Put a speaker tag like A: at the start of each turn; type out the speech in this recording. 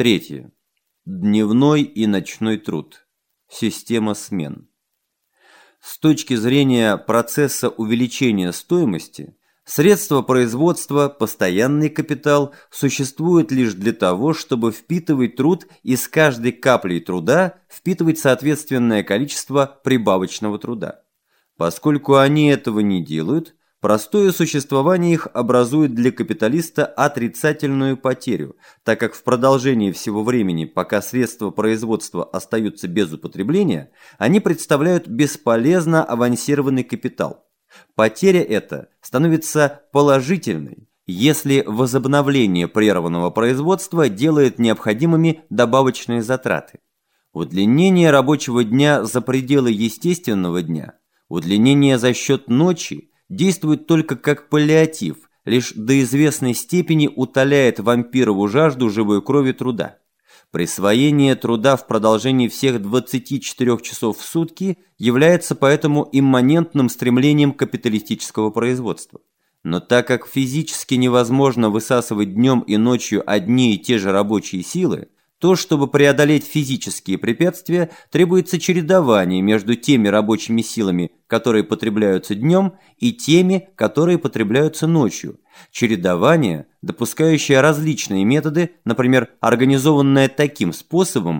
A: Третье. Дневной и ночной труд. Система смен. С точки зрения процесса увеличения стоимости, средства производства, постоянный капитал существуют лишь для того, чтобы впитывать труд и с каждой каплей труда впитывать соответственное количество прибавочного труда. Поскольку они этого не делают, Простое существование их образует для капиталиста отрицательную потерю, так как в продолжении всего времени, пока средства производства остаются без употребления, они представляют бесполезно авансированный капитал. Потеря эта становится положительной, если возобновление прерванного производства делает необходимыми добавочные затраты. Удлинение рабочего дня за пределы естественного дня, удлинение за счет ночи – действует только как паллиатив, лишь до известной степени утоляет вампирову жажду живой крови труда. Присвоение труда в продолжении всех 24 часов в сутки является поэтому имманентным стремлением капиталистического производства. Но так как физически невозможно высасывать днем и ночью одни и те же рабочие силы, то, чтобы преодолеть физические препятствия, требуется чередование между теми рабочими силами, которые потребляются днем, и теми, которые потребляются ночью. Чередование, допускающее различные методы, например, организованное таким способом,